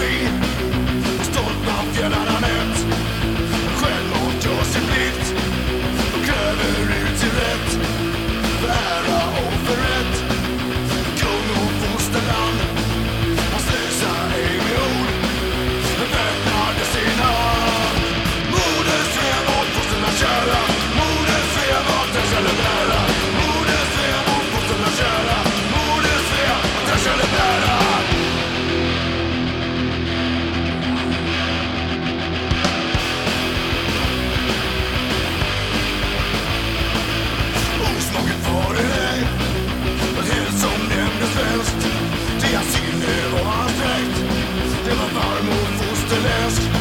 free. Det var varm och fosterländsk